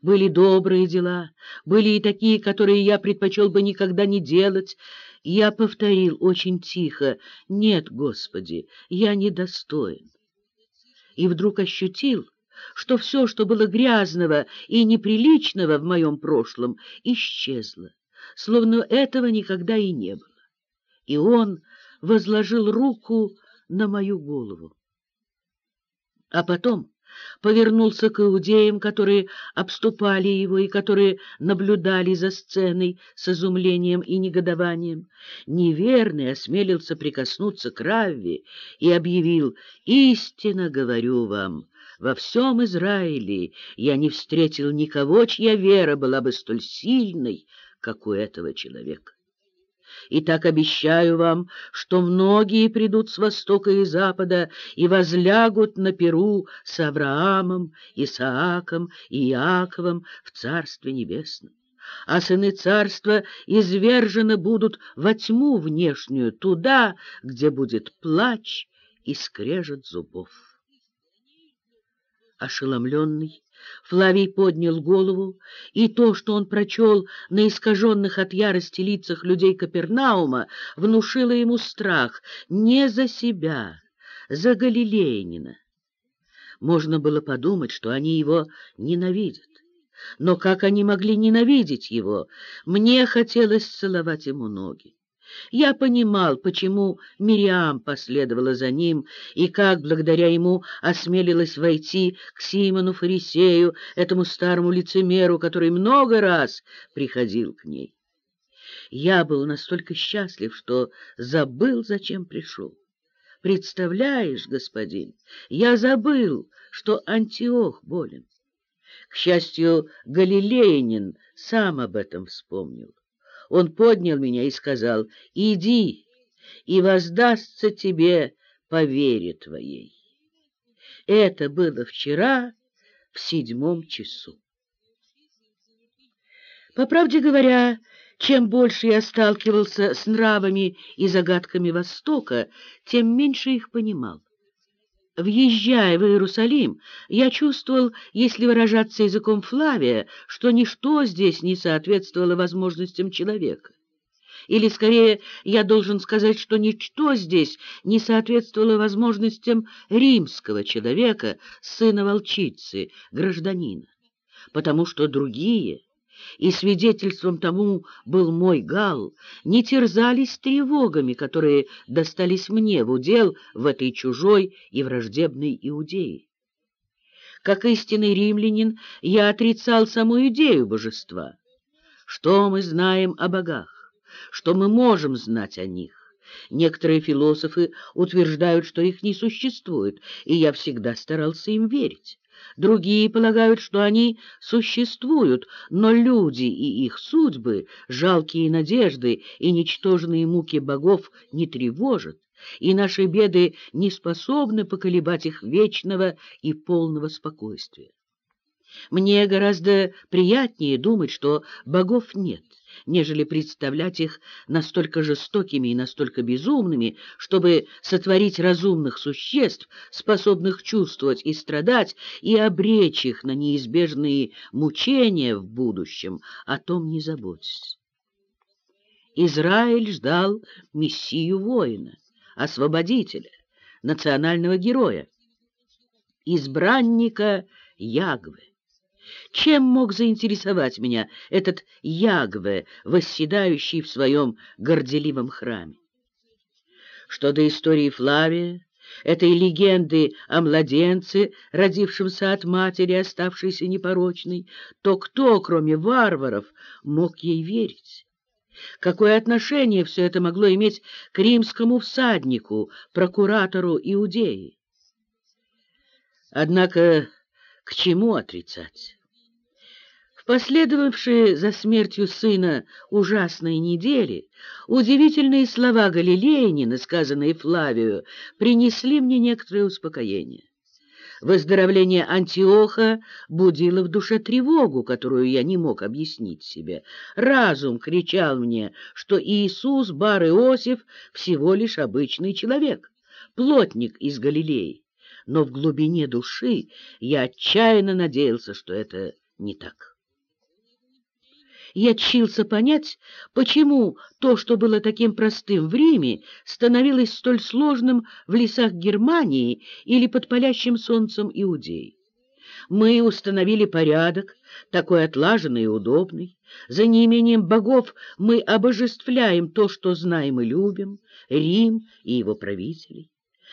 Были добрые дела, были и такие, которые я предпочел бы никогда не делать. Я повторил очень тихо «Нет, Господи, я недостоин». И вдруг ощутил, что все, что было грязного и неприличного в моем прошлом, исчезло, словно этого никогда и не было. И он возложил руку на мою голову. А потом повернулся к иудеям, которые обступали его и которые наблюдали за сценой с изумлением и негодованием. Неверный осмелился прикоснуться к Равве и объявил «Истинно говорю вам». Во всем Израиле я не встретил никого, чья вера была бы столь сильной, как у этого человека. И так обещаю вам, что многие придут с востока и запада и возлягут на Перу с Авраамом, Исааком и Иаковом в Царстве Небесном. А сыны царства извержены будут во тьму внешнюю, туда, где будет плач и скрежет зубов. Ошеломленный, Флавий поднял голову, и то, что он прочел на искаженных от ярости лицах людей Капернаума, внушило ему страх не за себя, за Галилеянина. Можно было подумать, что они его ненавидят. Но как они могли ненавидеть его? Мне хотелось целовать ему ноги. Я понимал, почему Мириам последовала за ним, и как, благодаря ему, осмелилась войти к Симону Фарисею, этому старому лицемеру, который много раз приходил к ней. Я был настолько счастлив, что забыл, зачем пришел. Представляешь, господин, я забыл, что Антиох болен. К счастью, Галилеянин сам об этом вспомнил. Он поднял меня и сказал, «Иди, и воздастся тебе по вере твоей». Это было вчера в седьмом часу. По правде говоря, чем больше я сталкивался с нравами и загадками Востока, тем меньше их понимал. Въезжая в Иерусалим, я чувствовал, если выражаться языком Флавия, что ничто здесь не соответствовало возможностям человека. Или, скорее, я должен сказать, что ничто здесь не соответствовало возможностям римского человека, сына волчицы, гражданина, потому что другие и свидетельством тому был мой гал, не терзались тревогами, которые достались мне в удел в этой чужой и враждебной Иудее. Как истинный римлянин, я отрицал саму идею божества. Что мы знаем о богах? Что мы можем знать о них? Некоторые философы утверждают, что их не существует, и я всегда старался им верить. Другие полагают, что они существуют, но люди и их судьбы, жалкие надежды и ничтожные муки богов не тревожат, и наши беды не способны поколебать их вечного и полного спокойствия. Мне гораздо приятнее думать, что богов нет, нежели представлять их настолько жестокими и настолько безумными, чтобы сотворить разумных существ, способных чувствовать и страдать, и обречь их на неизбежные мучения в будущем, о том не заботьтесь. Израиль ждал мессию воина, освободителя, национального героя, избранника Ягвы. Чем мог заинтересовать меня этот Ягве, восседающий в своем горделивом храме? Что до истории Флавия, этой легенды о младенце, родившемся от матери, оставшейся непорочной, то кто, кроме варваров, мог ей верить? Какое отношение все это могло иметь к римскому всаднику, прокуратору Иудеи? Однако к чему отрицать? В последовавшие за смертью сына ужасные недели удивительные слова Галилеянина, сказанные Флавию, принесли мне некоторое успокоение. Выздоровление Антиоха будило в душе тревогу, которую я не мог объяснить себе. Разум кричал мне, что Иисус, бар Иосиф, всего лишь обычный человек, плотник из Галилеи. Но в глубине души я отчаянно надеялся, что это не так. Я чился понять, почему то, что было таким простым в Риме, становилось столь сложным в лесах Германии или под палящим солнцем Иудеи. Мы установили порядок, такой отлаженный и удобный. За неимением богов мы обожествляем то, что знаем и любим, Рим и его правителей.